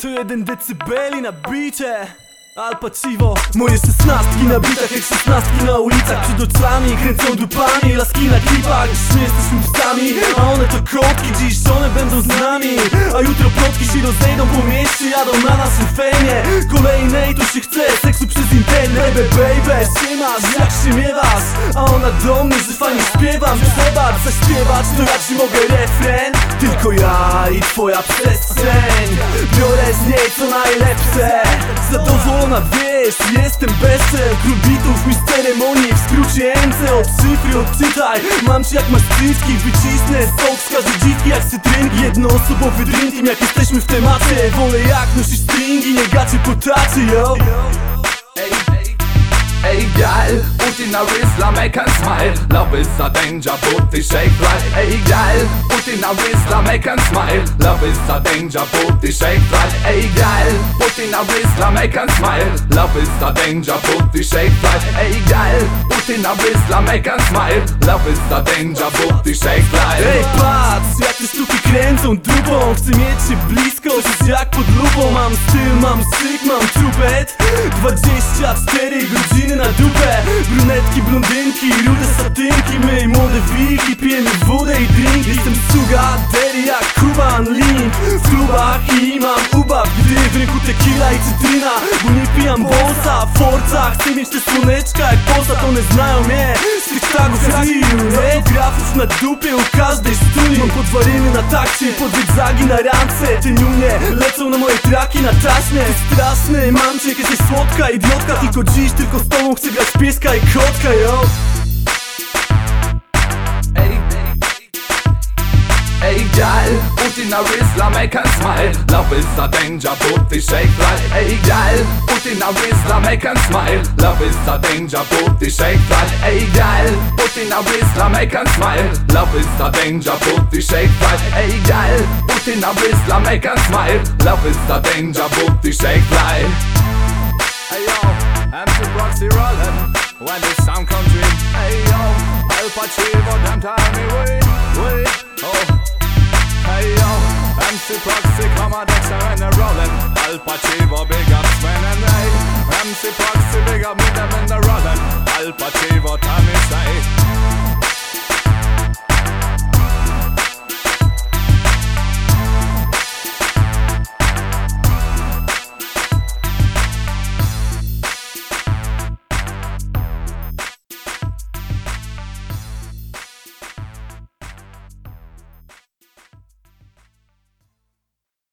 101 decybeli na bicie. Al Pacino Moje szesnastki na bitach jak szesnastki na ulicach. Przed oczami kręcą dupami Laski na klipach. Dziś my jesteśmy psami A one to kotki Dziś one będą z nami A jutro plotki się rozejdą po mieście. Jadą na naszym fejmie. Kolejnej to się chce Baby baby Siemasz jak się miewasz A ona do mnie że fajnie śpiewam. Przebacz zaśpiewać To ja ci mogę refren. Tylko ja i twoja przestrzeń. Biorę z niej co najlepsze. Zadowolona wiesz, jestem bezcel Król bitów, mi z ceremonii W skrócie MC, od cyfry odczytaj. Mam ci jak masz cycki, wycisnę Sok z każdej dziwki jak cytrynki. Jednoosobowy dream team, jak jesteśmy w temacie. Wolę jak nosisz stringi, nie gacie po tacie, yo in a wrist, make her smile. Love is a danger, the shake right. Hey gal, put in a make her smile. Love is a danger, shake smile. Love is a danger, shake smile. Love is a danger, shake Ej, patrz, jak te sztuki kręcą dupą. Chcę mieć się blisko, czuć jak pod lupą. Mam styl, mam syk, mam czubet. 24 godziny na dupę. Brunetki, blondynki, rude satynki. My młode wilki, pijemy wodę i drink. Jestem Cuga, derija, kuban, lin. V klubah imam ubav, gdje v reku tekila i citrina. U njih pijam bosa, forca, cenite slunečka i posa To ne znaju me, svih tagu kriju Fotografov na dupe, ukaz da istuji Imam podvarine na taksi, pod zigzagi na rance Te njune, lecov na moje traki na tašne Strasne, imam čeke, si svotka, idiotka Ti kot žiš, trko s tomom, se ga spiska i kotka, jo. In a wrist, make her smile. Love is a danger, the shake right. Ey gal, put in a wrist, make her smile. Love is a danger, the shake right. Ey gal, put in a wrist, make her smile. Love is a danger, the shake right. Ey gal, put in a wrist, make her smile. Love is a danger, the shake right. Hey yo, MC Proxy rollin' When the sound comes in. Hey yo, Al Pacino, them tell me wait, wait, Al Pacino, big up Sven and hey MC Proxy, big up me them and they're rollin' Al Pacino, say